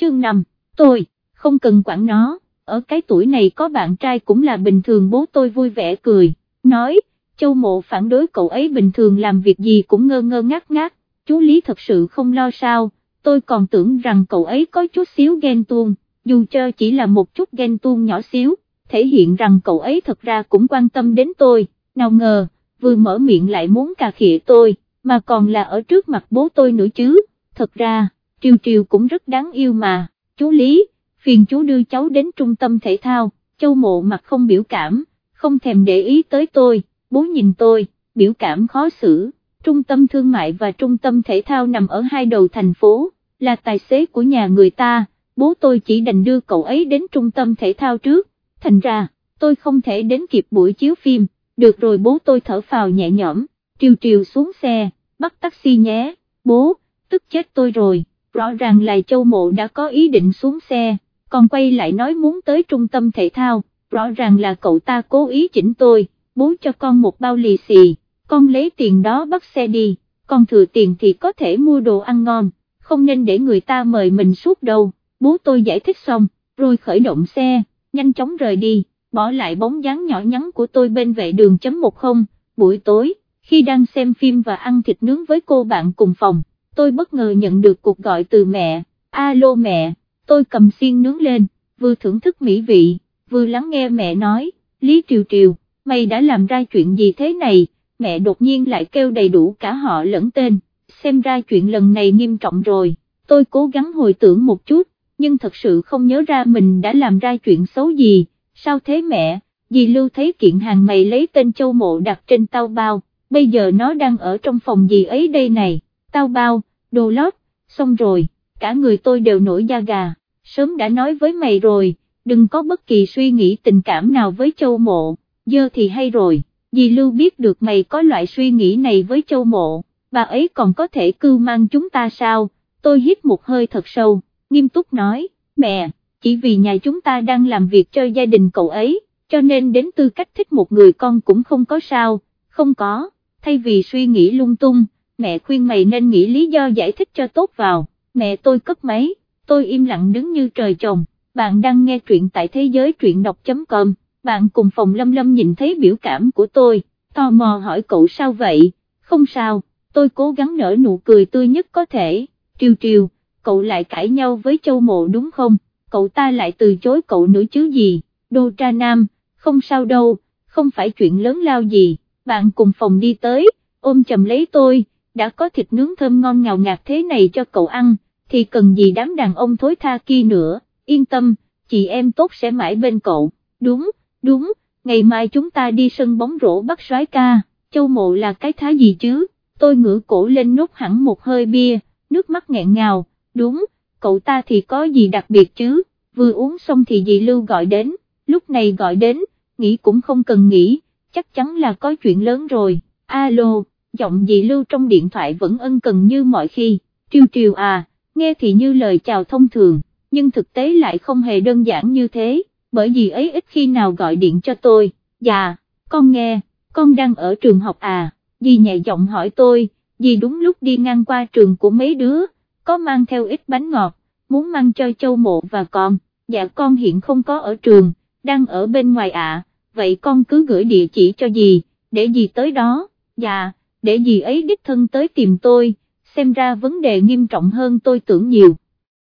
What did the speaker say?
chương 5, tôi, không cần quản nó, ở cái tuổi này có bạn trai cũng là bình thường bố tôi vui vẻ cười, nói, châu mộ phản đối cậu ấy bình thường làm việc gì cũng ngơ ngơ ngác ngác, chú Lý thật sự không lo sao, tôi còn tưởng rằng cậu ấy có chút xíu ghen tuông, dù cho chỉ là một chút ghen tuông nhỏ xíu, thể hiện rằng cậu ấy thật ra cũng quan tâm đến tôi, nào ngờ, vừa mở miệng lại muốn cà khịa tôi, mà còn là ở trước mặt bố tôi nữa chứ, thật ra, Triều Triều cũng rất đáng yêu mà, chú Lý, phiền chú đưa cháu đến trung tâm thể thao, châu mộ mặt không biểu cảm, không thèm để ý tới tôi, bố nhìn tôi, biểu cảm khó xử, trung tâm thương mại và trung tâm thể thao nằm ở hai đầu thành phố, là tài xế của nhà người ta, bố tôi chỉ đành đưa cậu ấy đến trung tâm thể thao trước, thành ra, tôi không thể đến kịp buổi chiếu phim, được rồi bố tôi thở phào nhẹ nhõm, triều triều xuống xe, bắt taxi nhé, bố, tức chết tôi rồi, rõ ràng là châu mộ đã có ý định xuống xe, còn quay lại nói muốn tới trung tâm thể thao, rõ ràng là cậu ta cố ý chỉnh tôi, bố cho con một bao lì xì, con lấy tiền đó bắt xe đi, con thừa tiền thì có thể mua đồ ăn ngon, không nên để người ta mời mình suốt đâu, bố tôi giải thích xong, rồi khởi động xe, nhanh chóng rời đi, bỏ lại bóng dáng nhỏ nhắn của tôi bên vệ đường chấm một không, buổi tối, khi đang xem phim và ăn thịt nướng với cô bạn cùng phòng, tôi bất ngờ nhận được cuộc gọi từ mẹ, alo mẹ, tôi cầm xiên nướng lên, vừa thưởng thức mỹ vị, vừa lắng nghe mẹ nói, Lý Triều Triều, mày đã làm ra chuyện gì thế này, mẹ đột nhiên lại kêu đầy đủ cả họ lẫn tên, xem ra chuyện lần này nghiêm trọng rồi, tôi cố gắng hồi tưởng một chút, nhưng thật sự không nhớ ra mình đã làm ra chuyện xấu gì, sao thế mẹ, dì Lưu thấy kiện hàng mày lấy tên châu mộ đặt trên tao bao, bây giờ nó đang ở trong phòng gì ấy đây này, tao bao, đồ lót, xong rồi, cả người tôi đều nổi da gà, sớm đã nói với mày rồi, đừng có bất kỳ suy nghĩ tình cảm nào với châu mộ, giờ thì hay rồi, dì Lưu biết được mày có loại suy nghĩ này với châu mộ, bà ấy còn có thể cưu mang chúng ta sao, tôi hít một hơi thật sâu, nghiêm túc nói, mẹ, chỉ vì nhà chúng ta đang làm việc cho gia đình cậu ấy, cho nên đến tư cách thích một người con cũng không có sao, không có, thay vì suy nghĩ lung tung, mẹ khuyên mày nên nghĩ lý do giải thích cho tốt vào, mẹ tôi cất máy, tôi im lặng đứng như trời trồng, bạn đang nghe truyện tại thế giới truyện đọc.com, bạn cùng phòng lâm lâm nhìn thấy biểu cảm của tôi, tò mò hỏi cậu sao vậy, không sao, tôi cố gắng nở nụ cười tươi nhất có thể, triều triều, cậu lại cãi nhau với châu mộ đúng không, cậu ta lại từ chối cậu nữa chứ gì, đô tra nam, không sao đâu, không phải chuyện lớn lao gì, bạn cùng phòng đi tới, ôm chầm lấy tôi, đã có thịt nướng thơm ngon ngào ngạt thế này cho cậu ăn, thì cần gì đám đàn ông thối tha kia nữa, yên tâm, chị em tốt sẽ mãi bên cậu, đúng, đúng, ngày mai chúng ta đi sân bóng rổ bắt soái ca, châu mộ là cái thá gì chứ, tôi ngửa cổ lên nốt hẳn một hơi bia, nước mắt nghẹn ngào, đúng, cậu ta thì có gì đặc biệt chứ, vừa uống xong thì dì Lưu gọi đến, lúc này gọi đến, nghĩ cũng không cần nghĩ, chắc chắn là có chuyện lớn rồi, alo, giọng dì Lưu trong điện thoại vẫn ân cần như mọi khi, triều triều à, nghe thì như lời chào thông thường, nhưng thực tế lại không hề đơn giản như thế, bởi vì ấy ít khi nào gọi điện cho tôi, dạ, con nghe, con đang ở trường học à, dì nhẹ giọng hỏi tôi, dì đúng lúc đi ngang qua trường của mấy đứa, có mang theo ít bánh ngọt, muốn mang cho châu mộ và con, dạ con hiện không có ở trường, đang ở bên ngoài ạ, vậy con cứ gửi địa chỉ cho dì, để dì tới đó, dạ, để gì ấy đích thân tới tìm tôi, xem ra vấn đề nghiêm trọng hơn tôi tưởng nhiều.